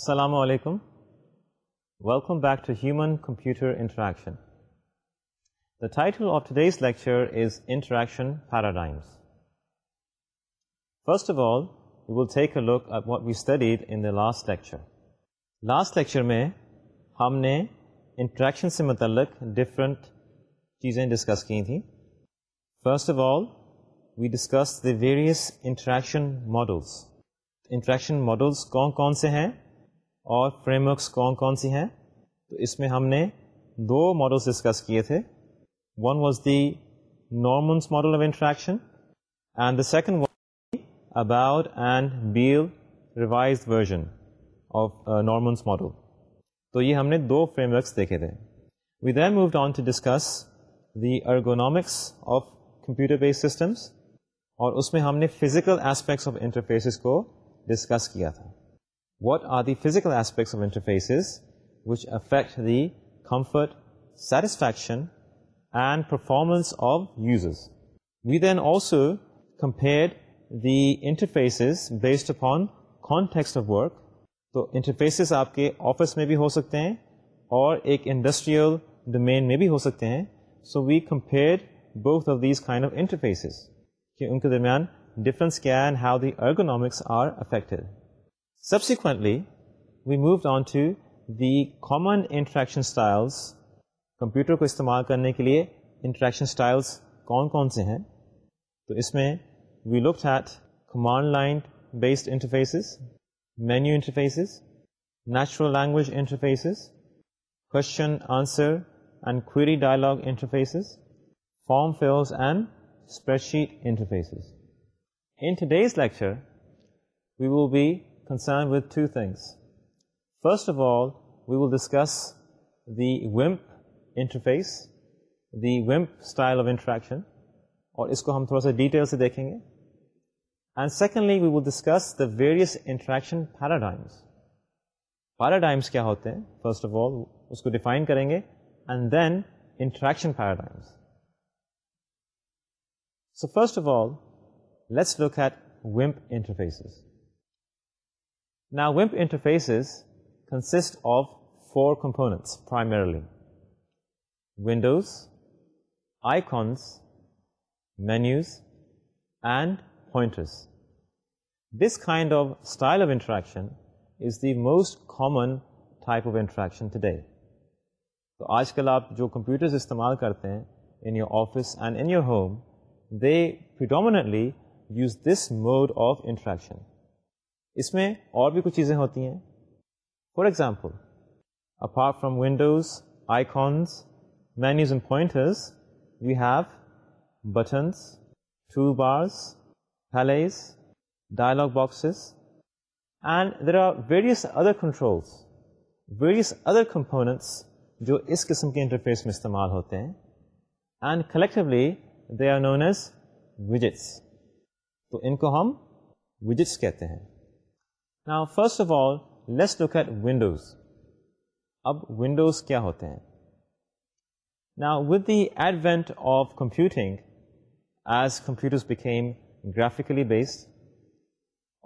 السلام علیکم welcome back to human computer interaction the title of today's lecture is interaction paradigms first of all we will take a look at what we studied in the last lecture last lecture میں ہم نے interaction سے متعلق different چیزیں discuss کی تھیں first of all we discuss the various interaction models interaction models کون کون سے ہیں اور فریم ورکس کون کون سی ہیں تو اس میں ہم نے دو ماڈلس ڈسکس کیے تھے one was the Norman's model of interaction and the second was Abowd and Beale revised version of Norman's model تو یہ ہم نے دو فریم ورکس دیکھے تھے we then moved on to discuss the ergonomics of computer based systems اور اس میں ہم نے فزیکل ایسپیکٹس آف انٹرفیسز کو ڈسکس کیا تھا what are the physical aspects of interfaces which affect the comfort satisfaction and performance of users we then also compare the interfaces based upon context of work تو interfaces آپ کے office میں بھی ہو سکتے ہیں اور ایک انڈسٹریل ڈومین میں بھی ہو سکتے ہیں سو وی کمپیئر انٹرفیسز کہ ان کے درمیان difference can have the ergonomics are affected subsequently we moved on to the common interaction styles computer کو استعمال کرنے کے لیے انٹریکشن اسٹائلس کون کون سے ہیں تو اس میں we look at man line based interfaces menu interfaces natural language interfaces question answer and query dialogue interfaces form fills and spreadsheet interfaces in today's lecture we we first of all we will discuss the ومپ interface interaction اور اس کو ہم تھوڑا سا detail سے دیکھیں گے and secondly we will discuss the various interaction paradigms paradigms کیا ہوتے ہیں فرسٹ آف آل اس کو ڈیفائن کریں گے and then interaction paradigms so first of all let's look at ومپ انٹرفیسز نا ومپ interfaces consist of four components primarily windows icons menus and pointers this kind of style of interaction is the most common type of interaction today تو آج کل آپ جو computers استعمال کرتے ہیں in your office and in your home they fundamentally use this mode of interaction اس میں اور بھی کچھ چیزیں ہوتی ہیں for example apart from windows icons and pointers we have buttons toolbars heals dialogue boxes and there are various other controls various other components جو اس قسم کے انٹرفیس میں استعمال ہوتے ہیں and collectively they are known as widgets تو ان کو ہم وجٹس کہتے ہیں first of all let look at windows ابوز کیا ہوتے ہیں ایڈوینٹ آف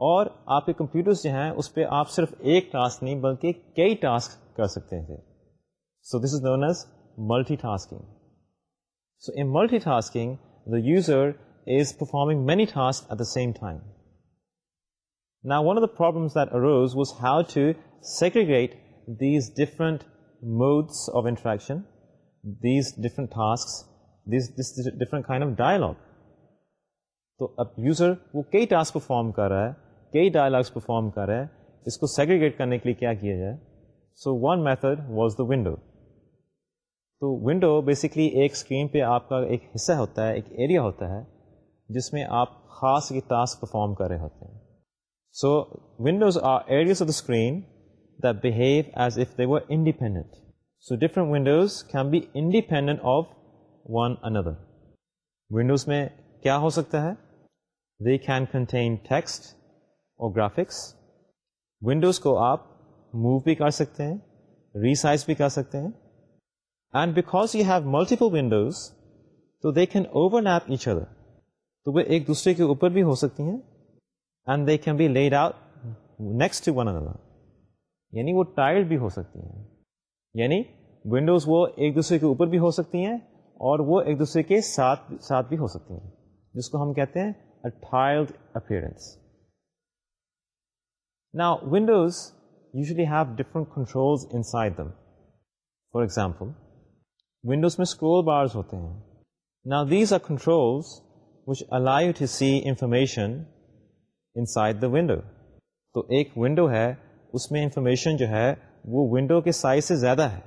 اور آپ کے کمپیوٹر جو ہیں اس پہ آپ صرف ایک ٹاسک نہیں بلکہ کئی ٹاسک کر سکتے تھے so this is known as multitasking so in multitasking time نا one of the problem was have to segregate these different modes of interaction these different task different ہائن of dialogue تو اب user وہ کئی task perform کر رہا ہے کئی ڈائلاگس پرفارم کر رہا ہے اس کو سیگریگیٹ کرنے کے لیے کیا کیا جائے so one method was the window تو ونڈو بیسکلی ایک اسکرین پہ آپ کا ایک حصہ ہوتا ہے ایک ایریا ہوتا ہے جس میں آپ خاص ٹاسک پرفارم کر رہے ہوتے ہیں so windows are areas of the screen this if they were independent so different windows can be independent of one another windows میں کیا ہو سکتا ہے دی کین کنٹین ٹیکسٹ اور گرافکس ونڈوز کو آپ موو بھی کر سکتے ہیں ریسائز بھی کر سکتے ہیں and because you have multiple windows تو دیکھ and overlap each other تو وہ ایک دوسرے کے اوپر بھی ہو سکتی ہیں and they can be laid out next to one another یعنی وہ ٹائر بھی ہو سکتی ہیں یعنی ونڈوز وہ ایک دوسرے کے اوپر بھی ہو سکتی ہیں اور وہ ایک دوسرے کے ساتھ ساتھ بھی ہو سکتی ہیں جس کو ہم کہتے ہیں ٹائلڈ اپیئرنس نا windows usually have different controls inside them for example windows میں اسکرول بارز ہوتے ہیں نا these are controls which to see information inside window ایک ونڈو ہے اس میں انفارمیشن جو ہے وہ ونڈو کے سائز سے زیادہ ہے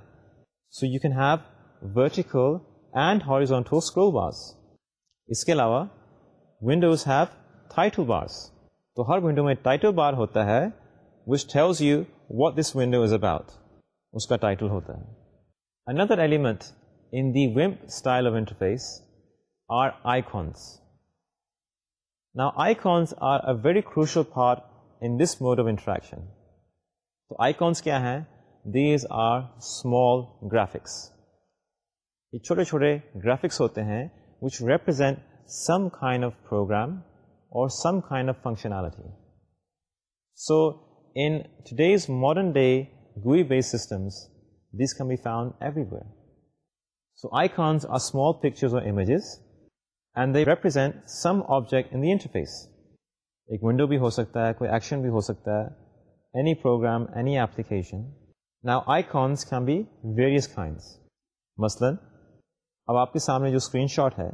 so you can have vertical and horizontal میں ہوتا ہے which you what this window is about اس کا ٹائٹل ہوتا ہے اندر ایلیمنٹ ان دی ومپ style of interface are icons icons are a very crucial part in this mode of interaction تو آئی cons کیا ہیں دیز آر اسمال گرافکس چھوٹے چھوٹے گرافکس ہوتے ہیں which represent some kind of program اور some kind of functionality so in these modern day GUI based systems these can be found everywhere so icons are small pictures and they represent some object in the interface ایک window بھی ہو سکتا ہے کوئی action بھی ہو سکتا ہے اینی پروگرام اینی ایپلیکیشن نا icons can be various kinds مثلاً اب آپ کے سامنے جو اسکرین شاٹ ہے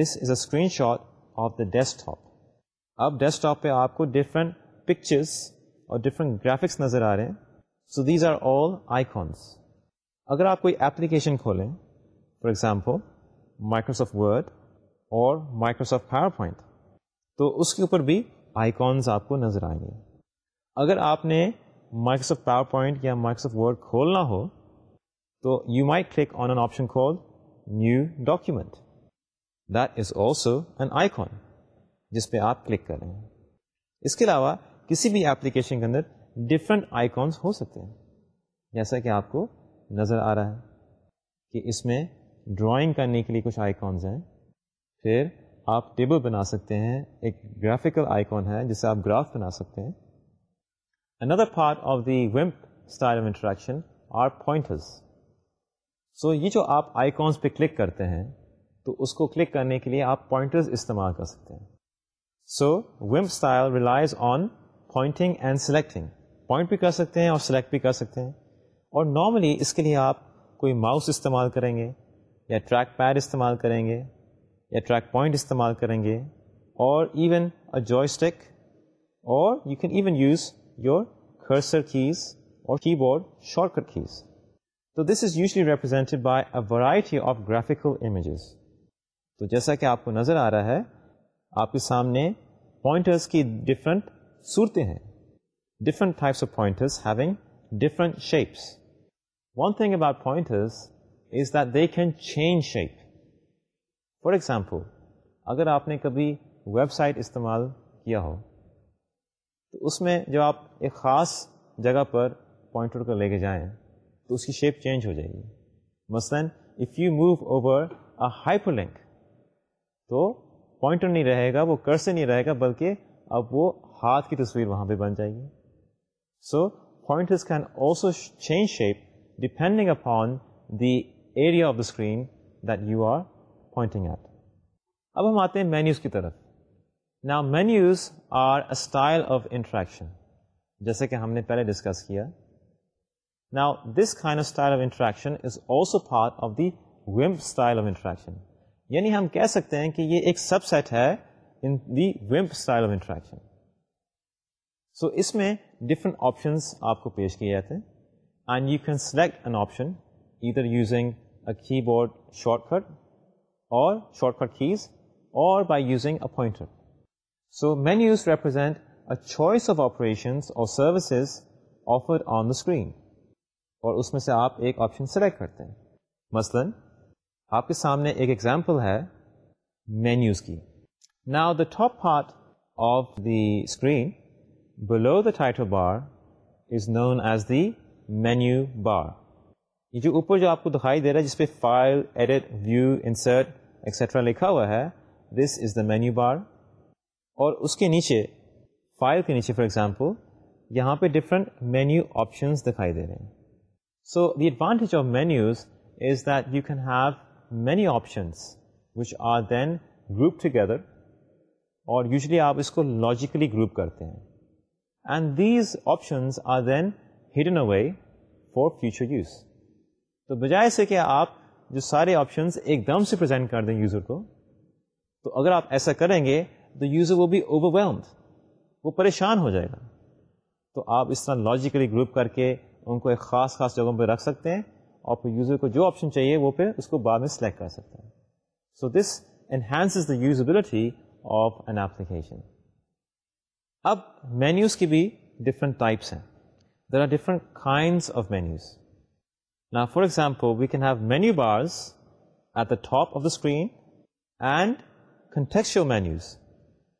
this is a screenshot of the desktop اب ڈیسک ٹاپ پہ آپ کو ڈفرینٹ پکچرس اور ڈفرینٹ گرافکس نظر آ رہے ہیں so these are all icons اگر آپ کوئی ایپلیکیشن کھولیں فار ایگزامپل مائکروسافٹ ورڈ اور مائکروسافٹ پاور پوائنٹ تو اس کے اوپر بھی آئیکونز آپ کو نظر آئیں گے اگر آپ نے مائکروسافٹ پاور پوائنٹ یا مائکروسافٹ ورڈ کھولنا ہو تو you may click on an option call new document that is also an icon جس پہ آپ کلک کر رہے ہیں اس کے علاوہ کسی بھی ایپلیکیشن کے اندر ڈفرنٹ آئیکونس ہو سکتے ہیں جیسا کہ آپ کو نظر آ رہا ہے کہ اس میں ڈرائنگ کرنے کے لیے کچھ آئیکونز ہیں پھر آپ ٹیبل بنا سکتے ہیں ایک گرافیکل آئیکون ہے جسے آپ گراف بنا سکتے ہیں اندر پارٹ آف دی ومپ style of interaction are pointers so یہ جو آپ آئیکونس پہ کلک کرتے ہیں تو اس کو کلک کرنے کے لیے آپ پوائنٹرز استعمال کر سکتے ہیں سو ومپ style relies on pointing and selecting point بھی کر سکتے ہیں اور سلیکٹ بھی کر سکتے ہیں اور نارملی اس کے لیے آپ کوئی ماؤس استعمال کریں گے یا ٹریک پیڈ استعمال کریں گے یا ٹریک پوائنٹ استعمال کریں گے اور ایون اے جوائے اسٹک اور you can even use your cursor keys اور keyboard shortcut keys تو this is usually represented by a variety of graphical images تو جیسا کہ آپ کو نظر آ رہا ہے آپ کے سامنے پوائنٹرس کی ڈفرینٹ صورتیں ہیں different types of pointers having different shapes one thing about pointers is that they can change shape for example اگر آپ نے کبھی ویب سائٹ استعمال کیا ہو تو اس میں جب آپ ایک خاص جگہ پر پوائنٹر کو لے کے جائیں تو اس کی شیپ چینج ہو جائے گی مثلاً if you move over a hyperlink تو پوائنٹر نہیں رہے گا وہ کر سے نہیں رہے گا بلکہ اب وہ ہاتھ کی تصویر وہاں پہ بن جائے گی so pointers can also change shape depending upon the area of the screen that you are pointing at اب ہم آتے ہیں مینیوز کی طرف نا menus are a style of interaction جیسے کہ ہم نے پہلے ڈسکس کیا نا دس کھانا style of interaction is also part of the style of interaction یعنی ہم کہہ سکتے ہیں کہ یہ ایک سب سیٹ ہے ان دی ومپ اسٹائل آف انٹریکشن سو اس میں ڈفرنٹ آپشنس آپ کو پیش کیے جاتے ہیں and you can select an option either using a keyboard shortcut shortcut اور by using pointer. So menus represent a choice of operations اور services offer on the screen اور اس میں سے آپ ایک آپشن سلیکٹ کرتے ہیں مثلاً آپ کے سامنے ایک ایگزامپل ہے مینیوز کی now the top part of the screen below the title bar is known as the menu bar یہ جو اوپر جو آپ کو دکھائی دے رہا ہے جس پہ file edit view insert etcetera لکھا ہوا ہے this is the menu bar اور اس کے نیچے فائل کے نیچے فار ایگزامپل یہاں پہ ڈفرنٹ مینیو آپشنس دکھائی دے رہے ہیں so the advantage of menus is that you can have many options which are then group together اور یوزلی آپ اس کو لاجیکلی گروپ کرتے ہیں and these options are then hidden away for future use تو بجائے سے کہ آپ جو سارے آپشنس ایک دم سے پرزینٹ کر دیں یوزر کو تو اگر آپ ایسا کریں گے تو یوزر وہ بھی اوور ویلمڈ وہ پریشان ہو جائے گا تو آپ اس طرح لاجیکلی گروپ کر کے ان کو ایک خاص خاص جگہوں پہ رکھ سکتے ہیں اور پھر یوزر کو جو آپشن چاہیے وہ پھر اس کو بعد میں سلیکٹ کر سکتے ہیں so this the usability of an application اب مینیوز کی بھی ڈفرینٹ ٹائپس ہیں there are different kinds of menus for example we can have menu bars at the top of the screen and context menus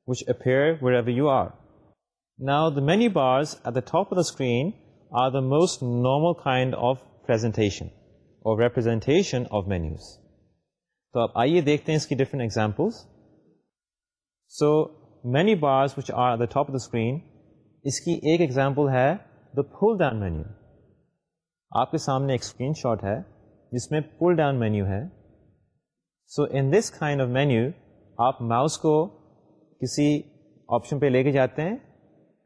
which up menu bars at the top of the screen are the most normal kind آفنٹیشن اور آپ آئیے دیکھتے ہیں اس کی different examples so menu bars which are at the top of the screen اس کی ایک ایگزامپل ہے دا فل دین مینیو آپ کے سامنے ایک اسکرین شاٹ ہے جس میں پل ڈاؤن مینیو ہے so in this kind of menu آپ ماؤس کو کسی آپشن پہ لے کے جاتے ہیں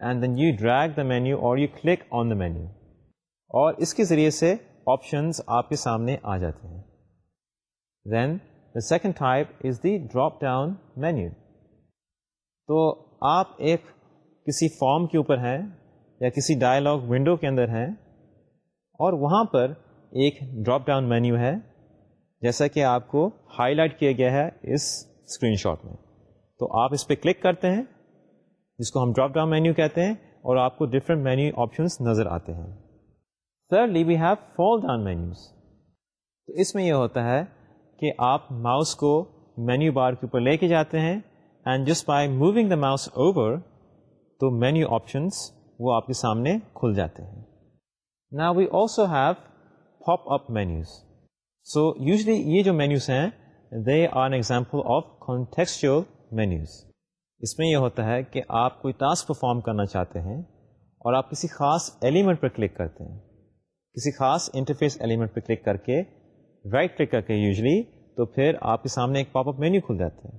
and then you drag the menu اور you click on the menu اور اس کے ذریعے سے آپشنز آپ کے سامنے آ جاتے ہیں then the second type is the drop down menu تو آپ ایک کسی فارم کے اوپر ہیں یا کسی ڈائلاگ ونڈو کے اندر ہیں اور وہاں پر ایک ڈراپ ڈاؤن مینیو ہے جیسا کہ آپ کو ہائی لائٹ کیا گیا ہے اس اسکرین شاٹ میں تو آپ اس پہ کلک کرتے ہیں جس کو ہم ڈراپ ڈاؤن مینیو کہتے ہیں اور آپ کو ڈفرینٹ مینیو آپشنس نظر آتے ہیں thirdly we have fall down menus تو اس میں یہ ہوتا ہے کہ آپ ماؤس کو مینیو بار کے اوپر لے کے جاتے ہیں and just by moving the mouse over تو مینیو آپشنس وہ آپ کے سامنے کھل جاتے ہیں نا we also have pop up menus so usually یہ جو مینیوز ہیں they are an example of contextual menus اس میں یہ ہوتا ہے کہ آپ کوئی ٹاسک پرفارم کرنا چاہتے ہیں اور آپ کسی خاص ایلیمنٹ پر کلک کرتے ہیں کسی خاص انٹرفیس ایلیمنٹ پر کلک کر کے رائٹ کلک کر کے یوزلی تو پھر آپ کے سامنے ایک پاپ اپ مینیو کھل جاتا ہے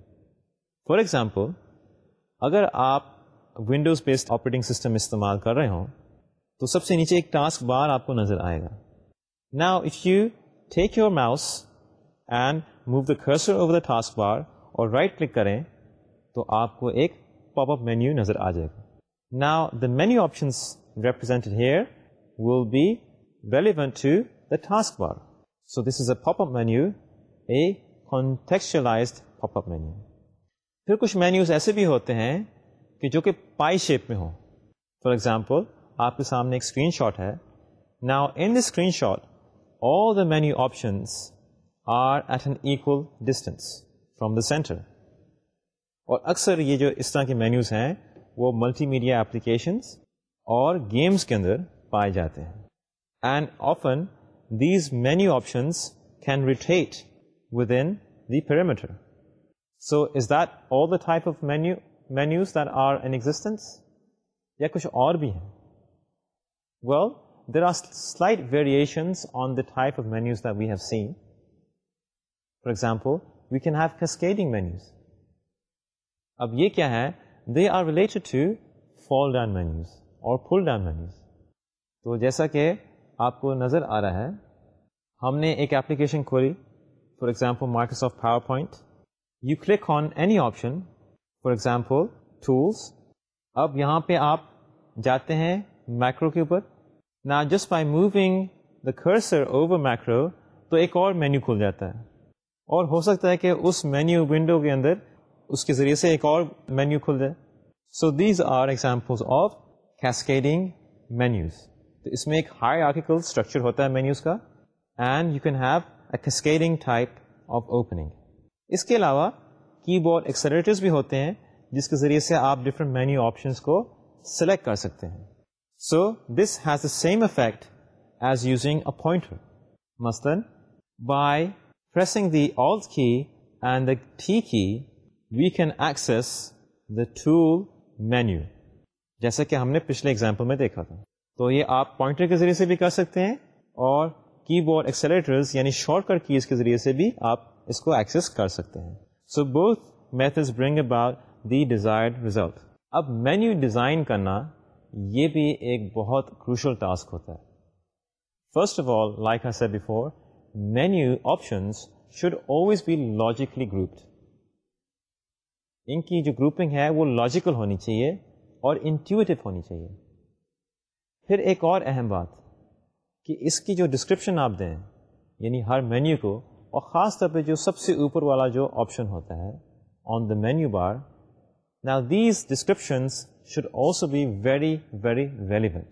فار ایگزامپل اگر آپ ونڈوز بیسڈ آپریٹنگ سسٹم استعمال کر رہے ہوں تو سب سے نیچے ایک ٹاسک بار آپ کو نظر آئے گا نا if you take your mouse and move the cursor over the task bar اور رائٹ کلک کریں تو آپ کو ایک پاپ اپ مینیو نظر آ جائے گا نا the menu options represent here will be relevant to the task bar so this is a pop up menu a contextualized pop up menu پھر کچھ مینیوز ایسے بھی ہوتے ہیں کہ جو کہ پائی شیپ میں ہوں فار ایگزامپل آپ کے سامنے ایک اسکرین شاٹ ہے نا in the screen shot all the menu options are at an equal distance from the centre اور اکثر یہ جو اس طرح کے مینیوز ہیں وہ ملٹی میڈیا اپلیکیشنس اور گیمس کے اندر پائے جاتے ہیں and often these menu options can retreat with in the parameter so is that all the type of menu menus that are N existence یا کچھ اور بھی ہیں well there are slight the on of of menus we have seen for example we can have cascading menus اب یہ کیا ہے they are related to fall down menus اور فل down مینیوز تو جیسا کہ آپ کو نظر آ رہا ہے ہم نے ایک اپلیکیشن کھولی for example marks of PowerPoint you click on any option for example tools اب یہاں پہ آپ جاتے ہیں میکرو کے اوپر نا just by moving the cursor over macro تو ایک اور مینیو کھل جاتا ہے اور ہو سکتا ہے کہ اس مینیو ونڈو کے اندر اس کے ذریعے سے ایک اور مینیو کھل جائے so these are examples of cascading menus تو اس میں ایک ہائی آرٹیکل اسٹرکچر ہوتا ہے مینیوز کا and you can have a cascading type of opening اس کے علاوہ کی بورڈ ایکسلریٹرز بھی ہوتے ہیں جس کے ذریعے سے آپ ڈفرینٹ مینیو آپشنس کو سلیکٹ کر سکتے ہیں so this has the same effect as using a pointer مستن by pressing the alt key and ٹھیک ہی we can access the to menu جیسا کہ ہم نے پچھلے ایگزامپل میں دیکھا تھا تو یہ آپ پوائنٹر کے ذریعے سے بھی کر سکتے ہیں اور کی بورڈ ایکسلیٹرز یعنی شارٹ کٹ کیز کے ذریعے سے بھی آپ اس کو ایکسس کر سکتے ہیں so both math bring about the desired result اب مینیو ڈیزائن کرنا یہ بھی ایک بہت کروشل ٹاسک ہوتا ہے first of all like I ہسر before menu options should always be logically grouped ان کی جو گروپنگ ہے وہ لاجیکل ہونی چاہیے اور انٹیوٹیو ہونی چاہیے پھر ایک اور اہم بات کہ اس کی جو ڈسکرپشن آپ دیں یعنی ہر مینیو کو اور خاص طور پہ جو سب سے اوپر والا جو آپشن ہوتا ہے آن دا مینیو بار نا these descriptions should also be very very relevant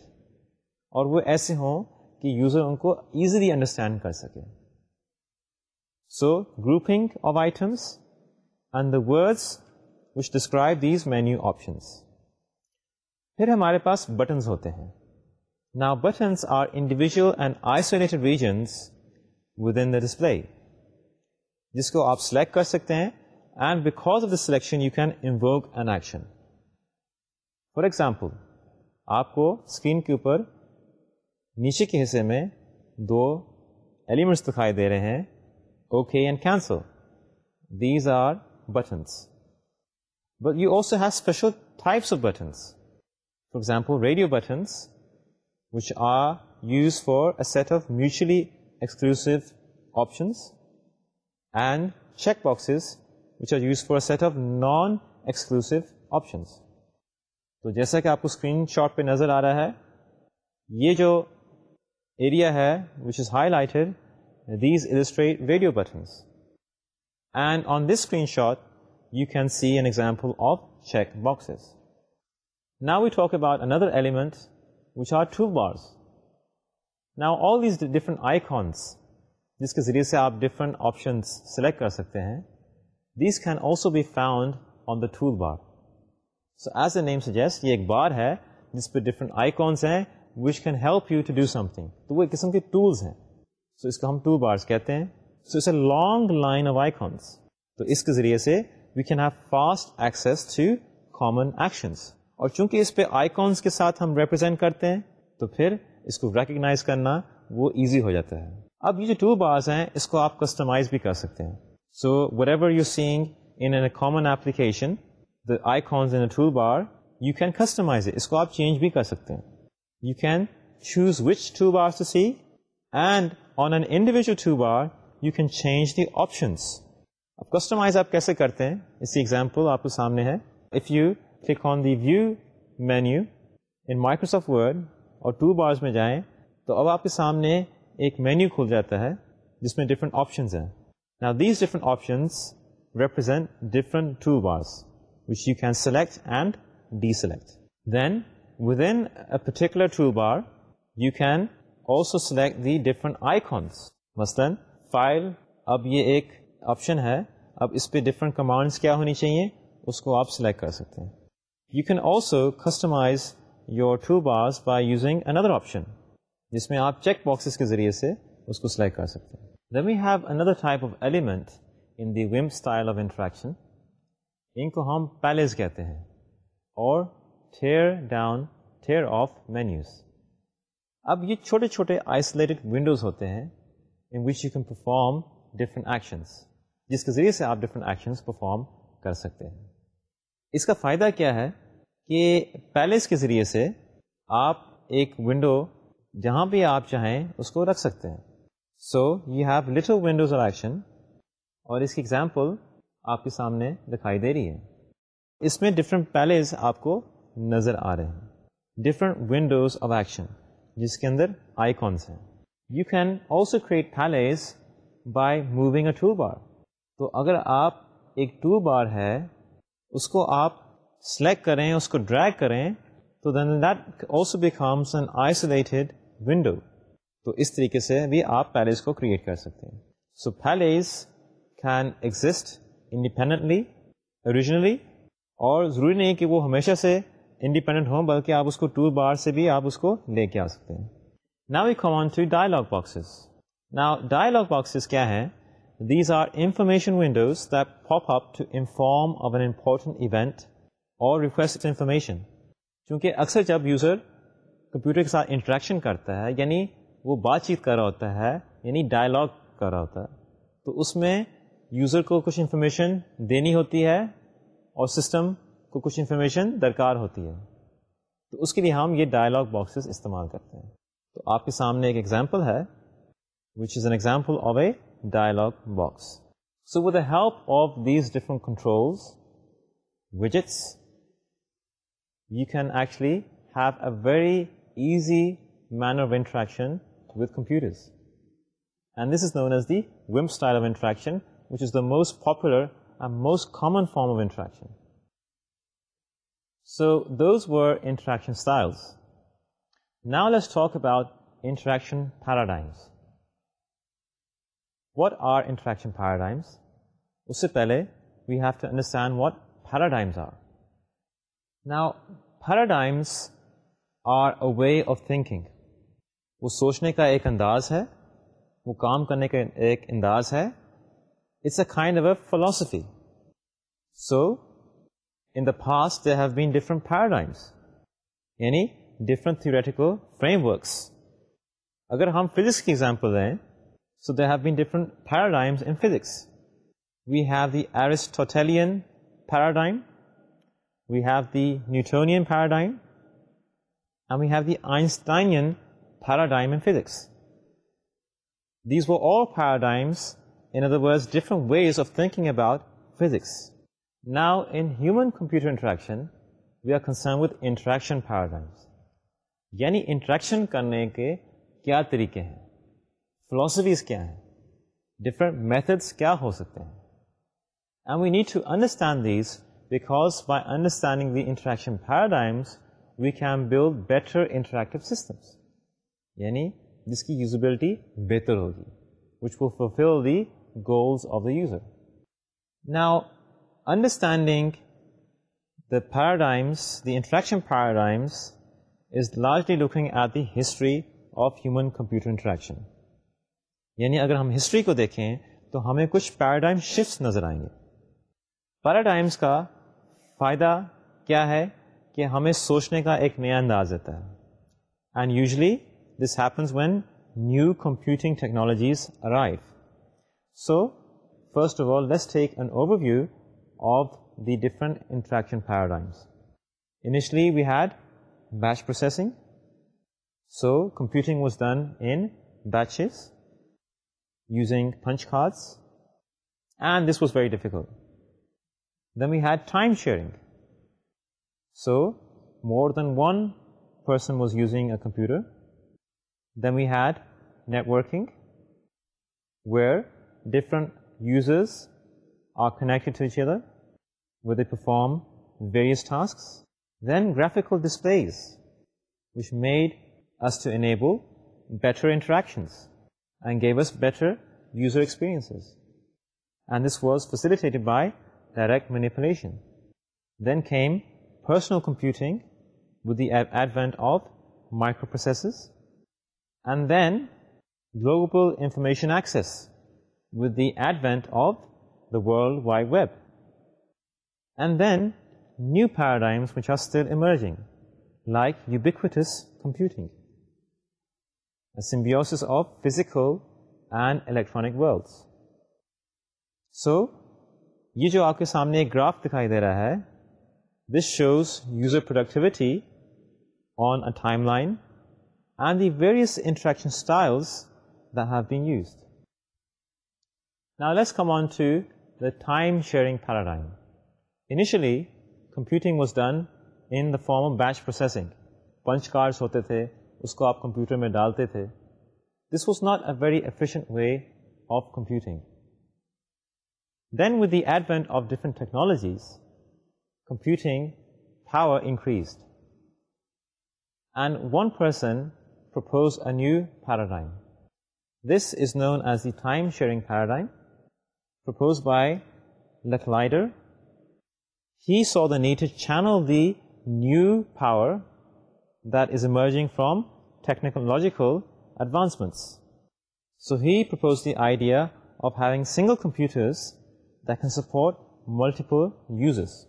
اور وہ ایسے ہوں کہ یوزر ان کو ایزیلی انڈرسٹینڈ کر سکے so grouping of items and the words which describe these menu options پھر ہمارے پاس بٹنس ہوتے ہیں نا buttons are individual and isolated regions within the display جس کو آپ سلیکٹ کر سکتے ہیں and because of the selection you can invoke an action for example آپ کو اسکرین کے اوپر نیچے کے حصے میں دو ایلیمنٹس دکھائی دے رہے ہیں okay and cancel these are buttons but you also have special types of buttons for example radio buttons which are use for a set of mutually exclusive options and check boxes which are use for set of non exclusive options تو جیسا کہ آپ کو screen shot پہ نظر آ رہا ہے یہ جو ایریا ہے which is highlighted these illustrate video buttons and on this screen shot you can see an example of check boxes now we talk about another element which are toolbars now all these different icons جس کے ذریعے سے آپ different options select کر سکتے ہیں these can also be found on the toolbar so as a name suggest یہ ایک بار ہے جس پہ ڈفرنٹ آئی کانس ہیں which can help you to do something تو وہ ایک قسم کے ٹولس ہیں ہیں سو سو so اس کو ہم ٹو بارس کہتے it's a long line of تو اس کے ذریعے سے we can have fast access to common actions اور چونکہ اس پہ آئی کانس کے ساتھ ہم ریپرزینٹ کرتے ہیں تو پھر اس کو ریکگنائز کرنا وہ ایزی ہو جاتا ہے اب یہ جو ٹو بار ہیں اس کو آپ کسٹمائز بھی کر سکتے ہیں so whatever you seeing in a common application the icons in two bar you can customize اس کو آپ چینج بھی کر سکتے ہیں you can choose which toolbar to see and on an individual two bar you can change the options اب customize آپ کیسے کرتے ہیں اسی اگزامپل آپ کے سامنے ہے if you click on the view menu in Microsoft Word اور ٹو بارس میں جائیں تو اب آپ کے سامنے ایک مینیو کھول جاتا ہے جس میں ڈفرینٹ آپشنز ہیں these different options represent different to بارس which you can select and D سلیکٹیکولر two bar you کینسو select the commands کیا ہونی چاہیے اس کو آپ سلیکٹ کر سکتے ہیں you can also customize your toolbar by using another option جس میں آپ چیک باکس کے ذریعے سے اس کو سلیکٹ کر سکتے ہیں ان کو ہم پیلز کہتے ہیں اور tear down tear off menus اب یہ چھوٹے چھوٹے آئسولیٹڈ ونڈوز ہوتے ہیں in which you can perform different actions جس کے ذریعے سے آپ ڈفرینٹ ایکشنس پرفارم کر سکتے ہیں اس کا فائدہ کیا ہے کہ پیلس کے ذریعے سے آپ ایک ونڈو جہاں بھی آپ چاہیں اس کو رکھ سکتے ہیں so you have little windows or action اور اس کی ایگزامپل آپ کے سامنے دکھائی دے رہی ہے اس میں ڈفرینٹ پیلز آپ کو نظر آ رہے ہیں ڈفرینٹ ونڈوز آف ایکشن جس کے اندر آئی کانس ہیں you can also create palettes by moving a toolbar تو اگر آپ ایک ٹو بار ہے اس کو آپ سلیکٹ کریں اس کو ڈر کریں تو then that also becomes an isolated window تو اس طریقے سے بھی آپ پیلز کو کریٹ کر سکتے ہیں so palettes can exist independently originally اور ضروری نہیں کہ وہ ہمیشہ سے انڈیپینڈنٹ ہوں بلکہ آپ اس کو ٹور بار سے بھی آپ اس کو لے کے آ سکتے ہیں نا we come three dialog boxes نا ڈائلاگ باکسز کیا ہیں these are information windows that pop up to inform of an important event اور ریکویسٹ انفارمیشن چونکہ اکثر جب یوزر کمپیوٹر کے ساتھ انٹریکشن کرتا ہے یعنی وہ بات چیت کر رہا ہوتا ہے یعنی ڈائلاگ کر رہا ہوتا ہے تو اس میں یوزر کو کچھ انفارمیشن دینی ہوتی ہے اور سسٹم کو کچھ انفارمیشن درکار ہوتی ہے تو اس کے لیے ہم یہ ڈائلاگ باکسز استعمال کرتے ہیں تو آپ کے سامنے ایک ایگزامپل ہے which is an example of a dialog box so with the help of these different control you can actually have a very easy mean of interaction with this is known as the style of interaction which is the most popular and most common form of interaction so درز وٹریکشن now let talk about interaction paradigms what are interaction paradigms اس سے پہلے we have to understand what paradigms are now paradigms are a way of thinking وہ سوچنے کا ایک انداز ہے وہ کام کرنے کا ایک انداز ہے it's a kind of philosophy so in the past have been different paradigms یعنی ڈفرنٹ تھیوریٹیکل فریم ورکس اگر ہم فزکس کی ایگزامپل رہیں so they have been different paradigms in physics we have the Aristotelian paradigm we have the Newtonian paradigm and we have the Einstein paradigm in physics these go all paradigms now in human computer interaction we are concern with interaction یعنی interaction کرنے کے کیا طریقے ہیں philosophies کیا ہیں different methods کیا ہو سکتے ہیں understand these because the interaction we can build better interactive systems یعنی جس کی یوزبلٹی بہتر ہوگی وچ کو fulfil the goals of the user now understanding the paradigms the interaction paradigms is largely looking at the history of human computer interaction یعنی اگر ہم history کو دیکھیں تو ہمیں کچھ پیراڈائم شفٹس نظر آئیں گے پیراڈائمس کا فائدہ کیا ہے کہ ہمیں سوچنے کا ایک نیا انداز دیتا ہے and usually this happens when new computing technologies arrive So, first of all, let's take an overview of the different interaction paradigms. Initially, we had batch processing. So, computing was done in batches using punch cards, and this was very difficult. Then we had time sharing. So, more than one person was using a computer. Then we had networking, where different users are connected to each other, where they perform various tasks. Then graphical displays, which made us to enable better interactions and gave us better user experiences. And this was facilitated by direct manipulation. Then came personal computing with the advent of microprocessors, and then global information access with the advent of the world Wide web and then new paradigms which are still emerging like ubiquitous computing, a computing of of and and electronic so یہ جو آپ کے سامنے ایک graph دکھائی دے رہا ہے this shows user productivity on a timeline and the various interaction styles that have been used نا let's come on to the time sharing paradigm initially computing was done in form of batch processing punch cards ہوتے تھے اس کو آپ computer میں ڈالتے تھے this was not a very efficient way of computing then with the advent of different technologies computing power increased and one person propose a new paradigm this is known as the time sharing paradigm proposed by Lechleiter. He saw the need to channel the new power that is emerging from technological advancements. So he proposed the idea of having single computers that can support multiple users.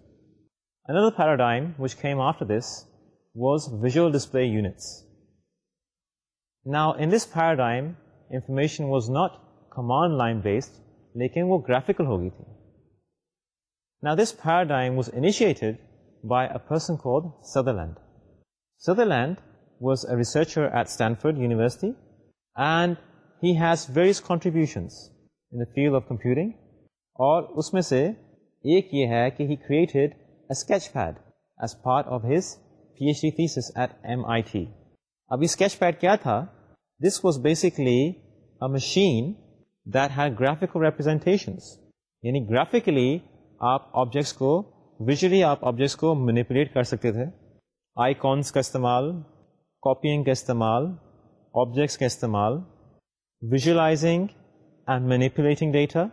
Another paradigm which came after this was visual display units. Now, in this paradigm, information was not command line based, لیکن وہ graphical ہوگی تھی نا this paradigm was initiated by a person call Sutherland Sutherland was a researcher at Stanford University and he has various contributions in the field of computing اور اس میں سے ایک یہ ہے کہ he created a sketch pad as part of his P H D thesis at M I T اب یہ اسکیچ پیڈ کیا تھا this was basically a machine that had graphic representation یعنی گرافکلی آپ آبجیکٹس کو ویجلی آپ objects کو manipulate کر سکتے تھے آئی کانس کا استعمال کاپیئنگ کا استعمال آبجیکٹس کا استعمال visualising and manipulating data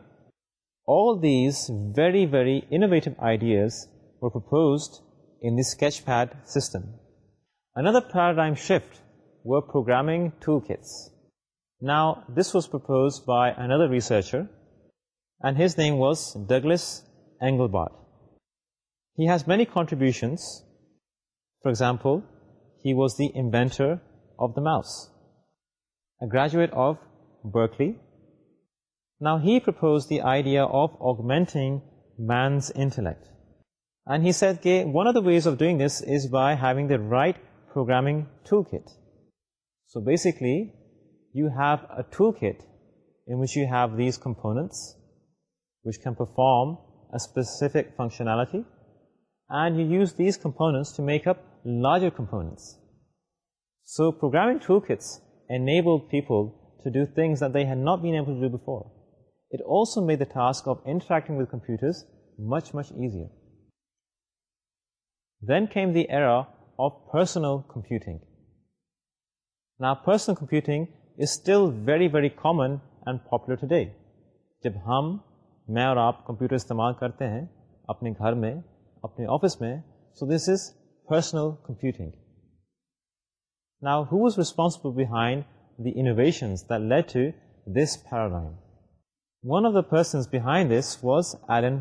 all these very very innovative ideas in the sketch fat system another shift programming to kits Now, this was proposed by another researcher, and his name was Douglas Engelbart. He has many contributions. For example, he was the inventor of the mouse, a graduate of Berkeley. Now, he proposed the idea of augmenting man's intellect. And he said, okay, one of the ways of doing this is by having the right programming toolkit. So basically, you have a toolkit in which you have these components which can perform a specific functionality, and you use these components to make up larger components. So programming toolkits enabled people to do things that they had not been able to do before. It also made the task of interacting with computers much, much easier. Then came the era of personal computing. Now, personal computing still very very common and popular too جب ہم میں اور آپ computer استعمال کرتے ہیں اپنے گھر میں اپنے آفس میں so this is personal computing now who is responsible behind the innovations that led to this paradigm one of the persons behind this was Alan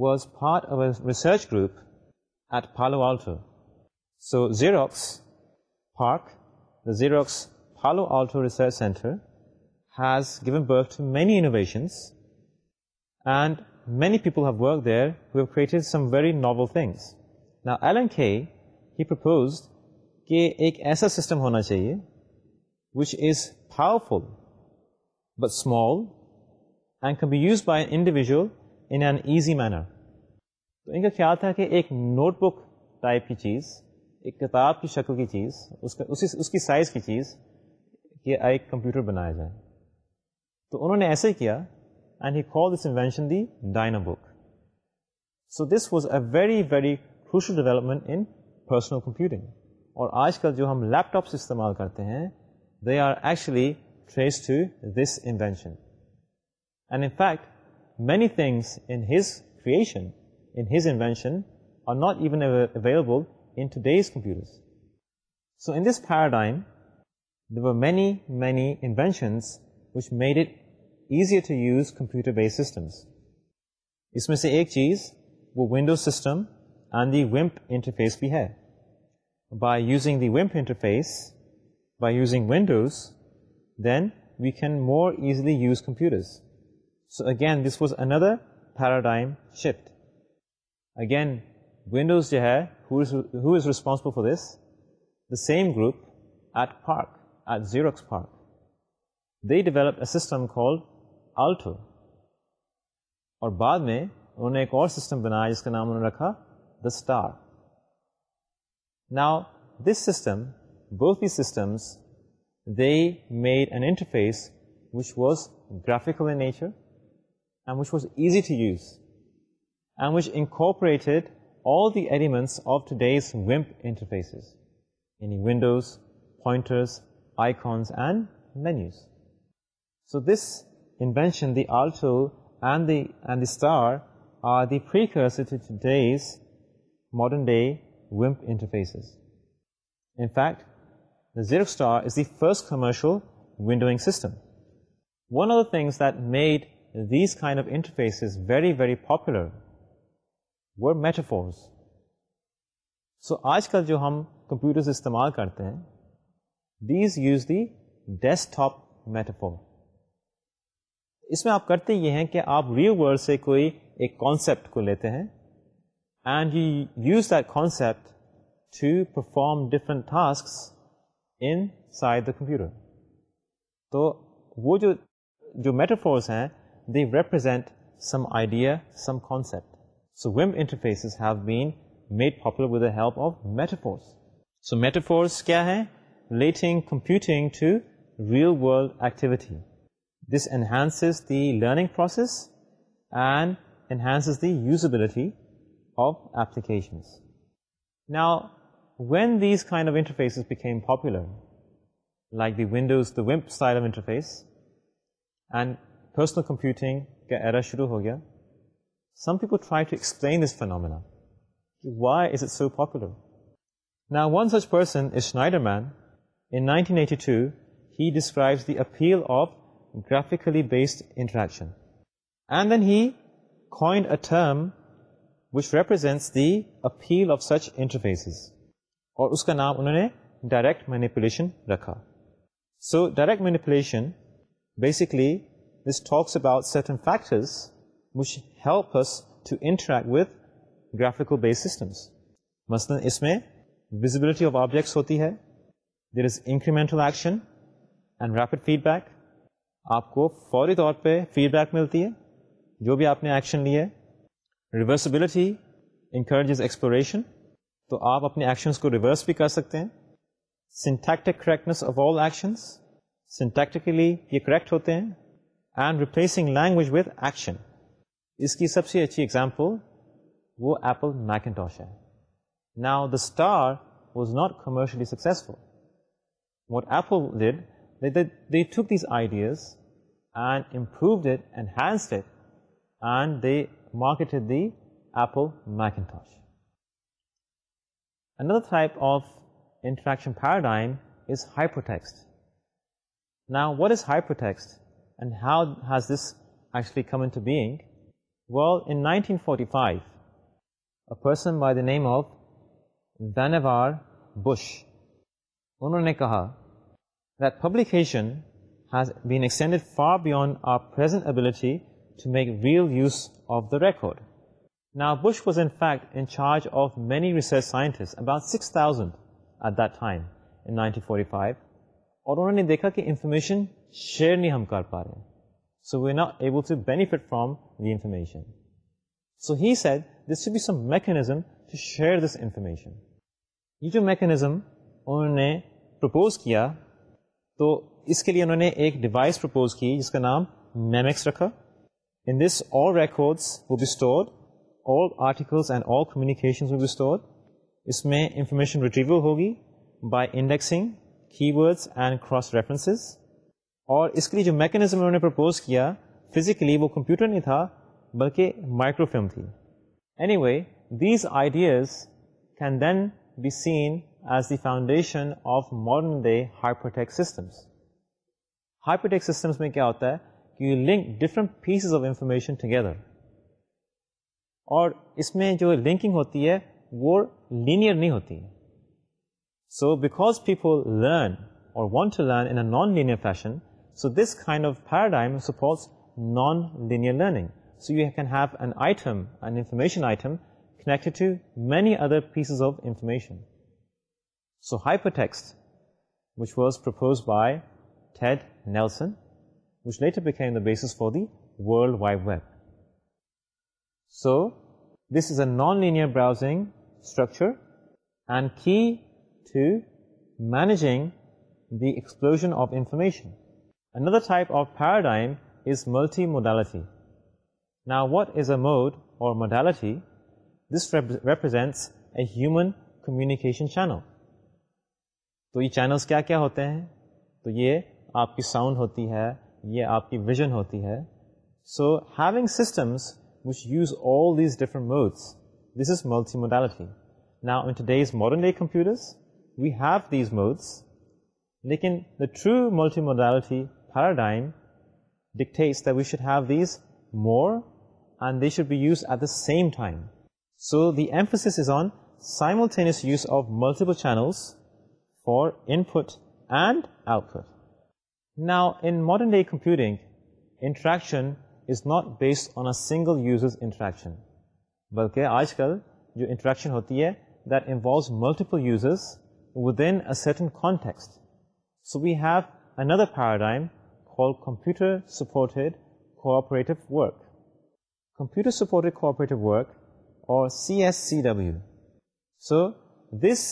was of O research group at Alto so Xerox Xerox Alto research centre has go birth many innovations and many people have work there noble things نا L and he propose کہ ایک ایسا system ہونا چاہیے which is powerful but small and be use by individual in an easy manner تو ان کا خیال تھا کہ ایک نوٹ بک ٹائپ کی چیز ایک کتاب کی شکل کی چیز اس کا اسی اس کی سائز کی چیز کہ ایک کمپیوٹر بنایا جائے تو انہوں نے ایسے کیا and he call this invention the Dynabook so this was a very very crucial development in personal computing اور آج کل جو ہم لیپ ٹاپس استعمال کرتے ہیں they are actually trace to this invention and in fact many things in his creation in his invention are not even available so in this paradigm many many inventions which made it easy to use computer based systems اس میں سے ایک چیز وہ windows system and the ومپ interface بھی ہے by using the ومپ interface by using windows then we can more easily use computers so again this was another paradigm shift again windows جو ہے this the same group at PARC at Xerox they develop call Alto اور بعد میں انہوں نے ایک اور system بنایا جس کا نام انہوں نے رکھا the Star now this system both the systems they made an interface which was graphical nature and which was easy to use and which in all the elements of today's WIMP interfaces, any windows, pointers, icons, and menus. So this invention, the alto and the star, are the precursor to today's modern-day WIMP interfaces. In fact, the Xerox Star is the first commercial windowing system. One of the things that made these kind of interfaces very, very popular were metaphors so آج کل جو ہم computers استعمال کرتے ہیں these use the desktop اس میں آپ کرتے یہ ہیں کہ آپ real ورڈ سے کوئی ایک کانسیپٹ کو لیتے ہیں and you use that concept to perform different tasks inside the computer تو وہ جو جو میٹافورس ہیں they represent some idea some concept so ویم interfaces have bad popular with the help of metaphors so metaphors کیا ہے learning process and enhances the usability of applications now when these kind of interfaces became popular like the windows ومپ style of interface and personal computing کا ایرا شروع ہو گیا some people try to explain this phenomena why is it so popular appeal of graphically based interaction and then had a theorem represents the appeal of such interfaces اور اس کا نام انہوں نے ڈائریکٹ مینیپولیشن رکھا so direct manipulation basically talks about certain factors which helps you interact with graphic based systems مثلاً اس میں وزبلٹی آف آبجیکٹس ہوتی ہے there is incremental action and rapid feedback آپ کو فوری طور پہ فیڈ بیک ملتی ہے جو بھی آپ نے ایکشن لی ہے ریورسبلٹی انکریجز ایکسپلوریشن تو آپ اپنے ایکشنس کو ریورس بھی کر سکتے ہیں synthetic correctness of all actions synthetically یہ کریکٹ ہوتے ہیں and replacing language with action اس کی سب سے اچھی ایگزامپل وہ ایپل میکنٹوش ہے now the star was not commercially successful what Apple did they took these ideas and improved add it and they market the Apple Macintosh another type of interaction how has this actually coming to being Well, in 1945, a person by the name of Vannevar Bush, انہوں نے کہا that publication has been extended far beyond our present ability to make real use of the record. Now, Bush was in fact in charge of many research scientists, about 6,000 at that time in 1945, اور انہوں نے دیکھا کہ information share نہیں ہم کر پا رہے ہیں. So we are not ایبلفٹ from the information so he said this we some mechanism to share this information یہ جو میکینزم انہوں نے پرپوز کیا تو اس کے لیے انہوں نے ایک ڈیوائس پرپوز کی جس کا نام میمیکس رکھا in this all records be stored all articles and all communication communication be stored اس میں انفارمیشن ریٹریول ہوگی by indexing keywords and cross references اور اس کے لیے جو میکینزم انہوں نے پرپوز کیا فزیکلی وہ کمپیوٹر نہیں تھا بلکہ مائکرو فلم تھی anyway these ideas can then be seen as the foundation of modern day hypertext systems hypertext systems میں کیا ہوتا ہے کہ you link different pieces of information together اور اس میں جو لنکنگ ہوتی ہے وہ لینئر نہیں ہوتی سو بیکاز پیپل لرن اور want to learn in a non linear fashion So this kind of paradigm supports non-linear learning. So you can have an item, an information item, connected to many other pieces of information. So hypertext, which was proposed by Ted Nelson, which later became the basis for the World Wide Web. So this is a nonlinear browsing structure, and key to managing the explosion of information. Another type of paradigm is multimodality. Now, what is a mode or modality? This rep represents a human communication channel. تو یہ channels کیا کیا ہوتے ہیں تو یہ آپ کی ساؤنڈ ہوتی ہے یہ آپ کی ویژن ہوتی ہے so having systems which use all these different modes this is multi modern day computer we have these modes لیکن the true multi موڈالوجی we should have these more and they should be use at the same time so the emphasis is on simultaneous use of multiple channels for input and output now in modern day computing interaction is not based on a single uses interaction بلکہ آج کل جو interaction ہوتی ہے that involves multiple یوزز with in certain context so we have another domain computer supported کو C S C W so this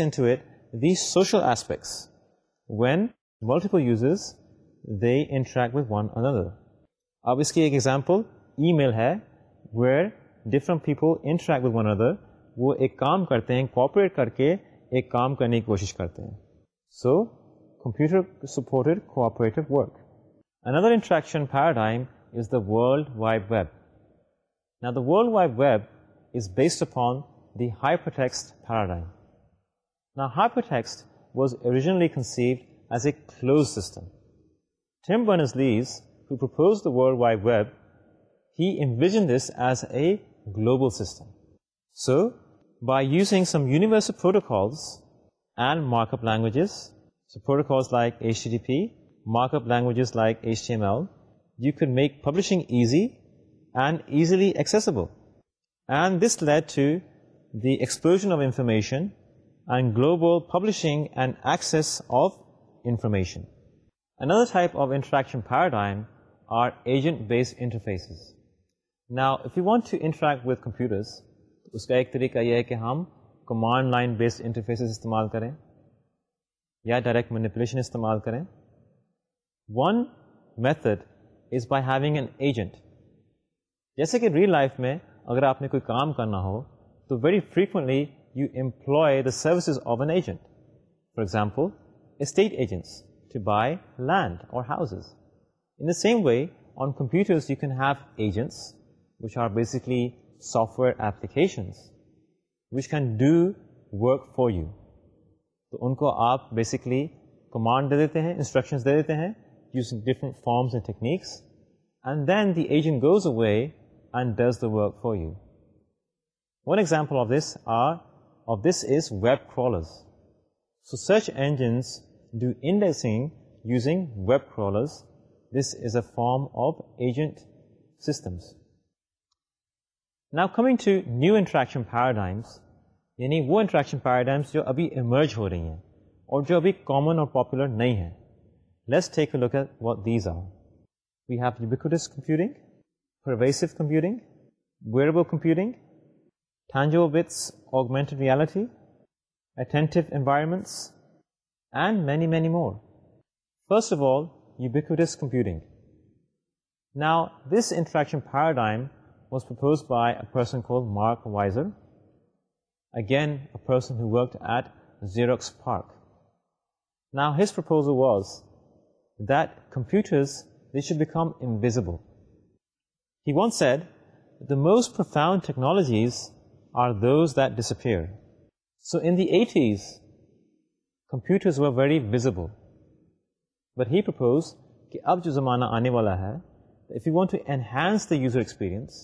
int دیسپیکس when multiple یوزز they interact with one another اب اس کی ایک ایگزامپل ای میل ہے where different people interact with one other وہ ایک کام کرتے ہیں کوپریٹ کر کے ایک کام کرنے کی کوشش کرتے ہیں so computer-supported cooperative work. Another interaction paradigm is the World Wide Web. Now, the World Wide Web is based upon the hypertext paradigm. Now, hypertext was originally conceived as a closed system. Tim Berners-Lee's, who proposed the World Wide Web, he envisioned this as a global system. So, by using some universal protocols and markup languages, So protocols like HTTP, markup languages like HTML, you could make publishing easy and easily accessible. And this led to the explosion of information and global publishing and access of information. Another type of interaction paradigm are agent-based interfaces. Now, if you want to interact with computers, اس کا ایک طریقہ یہ ہے کہ ہم command line based interfaces استعمال کریں یا ڈائریکٹ مینیپولیشن استعمال کریں one method is by having an agent جیسے کہ ریئل لائف میں اگر آپ نے کوئی کام کرنا ہو تو very frequently you employ the services of an agent for example estate agents to buy land اور houses in the same way on you can have agents which are basically software applications which can do work for you تو ان کو آپ basically command دے دیتے ہیں instructions دے دیتے ہیں using different forms and techniques and then the agent goes away and does the work for you one example of this or of this is web crawlers so search engines do indexing using web crawlers this is a form of agent systems now coming to new interaction paradigms یعنی وہ interaction paradigms جو ابھی emerge ہو رہی ہیں اور جو ابھی common اور پاپولر نہیں ہیں let's take look look what are we have ubiquitous computing pervasive computing wearable computing tangible Vats augmented reality attentive environments and many many more first of all you computing now this interaction paradigm was propose by a person call Mark Weiser again a person who work at Xerox PARC نا his پر was that computers we should become invisible he want said the most پروفیم technologies are those that disappear so in the eighties computers was very visible but he پر اب جو زمانہ آنے والا ہے enhance the user experience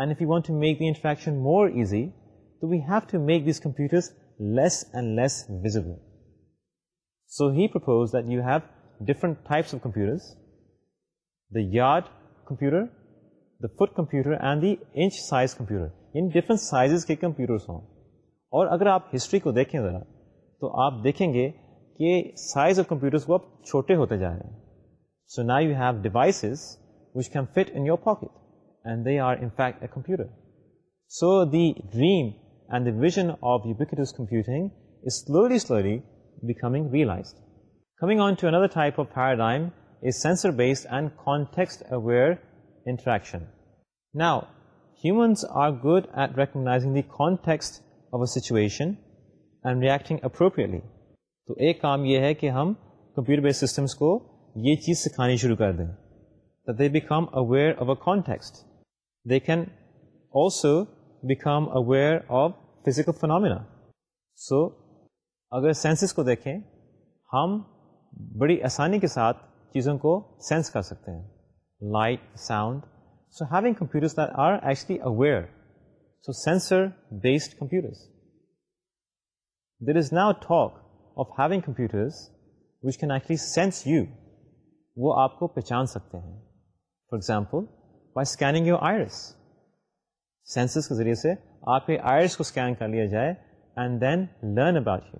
and you want to make the interaction more easy تو we have to make these computer less and less visible so he propose that you have different types of computer the yard computer the foot computer and the inch size computer in different sizes کے computers ہوں اور اگر آپ history کو دیکھیں ذرا تو آپ دیکھیں گے کہ سائز آف کمپیوٹرس کو اب چھوٹے ہوتے جا رہے ہیں سو نا you have devices which came fit in your pocket and they are in fact a computer so the dream and the vision of computing sensor based and context aware interaction now humans are good at recognizing the context appropriately تو ایک کام یہ ہے کہ ہم computer based systems کو یہ چیز سکھانی شروع کر دیں they become aware of a context they can also become aware of physical phenomena so اگر سینسز کو دیکھیں ہم بڑی آسانی کے ساتھ چیزوں کو سینس کر سکتے ہیں light sound so having computers are actually aware so sensor based computers there is نا talk of having computers which can actually sense you وہ آپ کو پہچان سکتے ہیں for example by scanning your iris sensors کے ذریعے سے آپ کے آئرس کو اسکین کر لیا جائے and then learn about you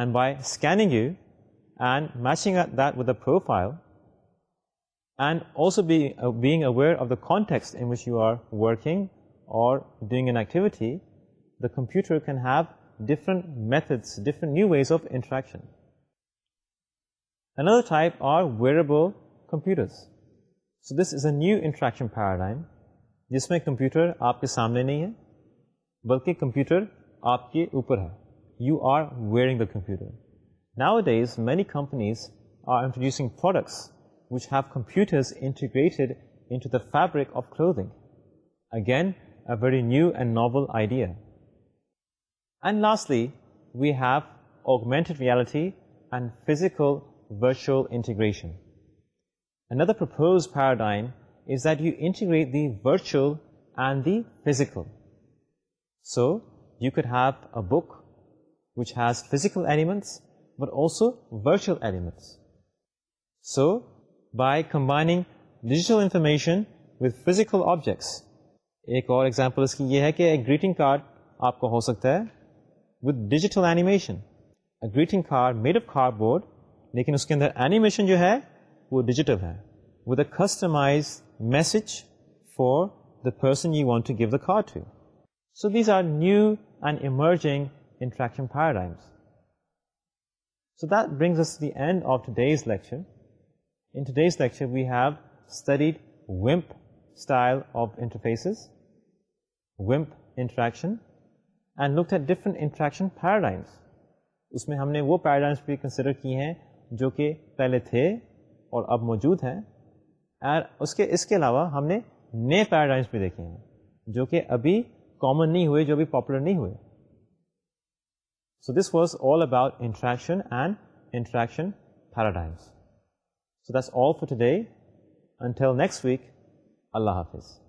and by scanning you and matching that with profile and also being aware of the context in which you are working or doing an activity the computer can have different methods different new ways of interaction type are computers so this is a new interaction paradigm جس میں computer آپ کے سامنے نہیں ہے بلکہ computer آپ کے اوپر ہے you are wearing the computer nowadays many companies are introducing products which have computers integrated in fabric of clothing again a very new and novel idea and lastly we have augmented reality and physical virtual integration neither prefers fire virtual and the physical so you could have a book which has physical elements but also virtual elements so by combining digital information with physical objects ایک اور example اس کی یہ ہے کہ greeting card آپ کا ہو سکتا ہے with digital animation greeting card made up cardboard لیکن اس کے اندر اینیمیشن جو ہے وہ ڈیجیٹل ہے and customize message for the person you want to give the of so these are new and emerging interaction we have studied ومپ style of interaction, ومپ interaction and look interaction interaction اس میں ہم نے وہ paradigms بھی consider کیے ہیں جو کہ پہلے تھے اور اب موجود ہیں اینڈ اس کے اس کے علاوہ ہم نے نئے پیراڈائمس بھی دیکھے ہیں جو کہ ابھی کامن نہیں ہوئے جو ابھی پاپولر نہیں ہوئے so this was all about interaction and interaction paradigms so that's all for today until next week اللہ حافظ